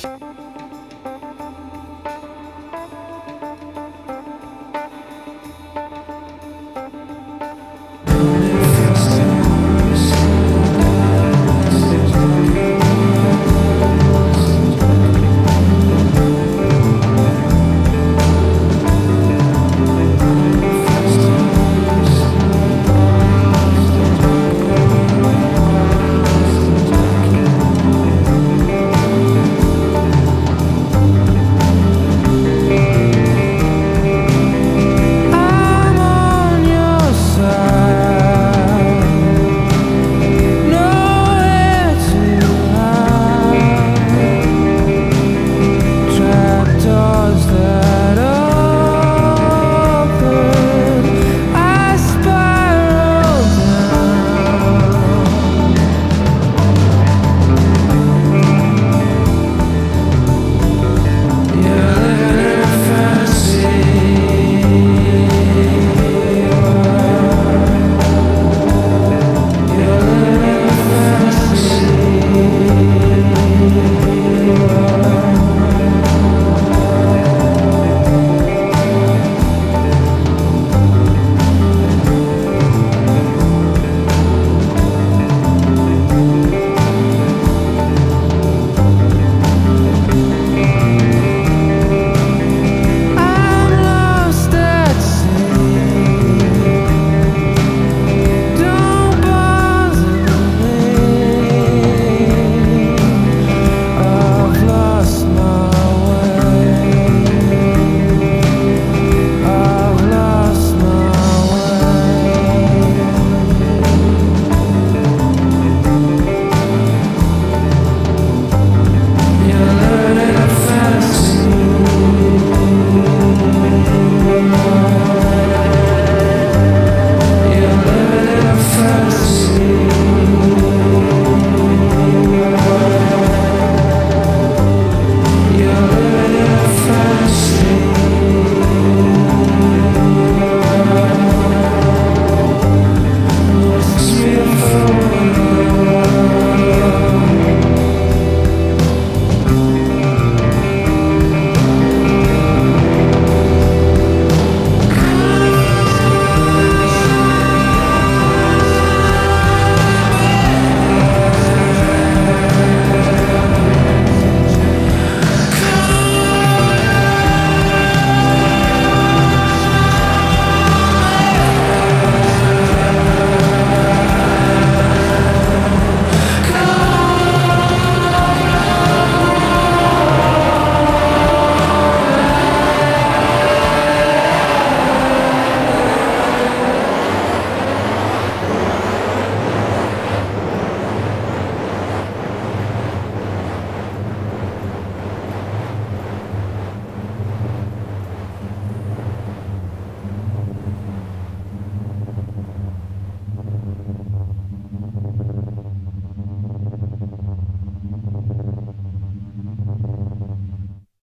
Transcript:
you.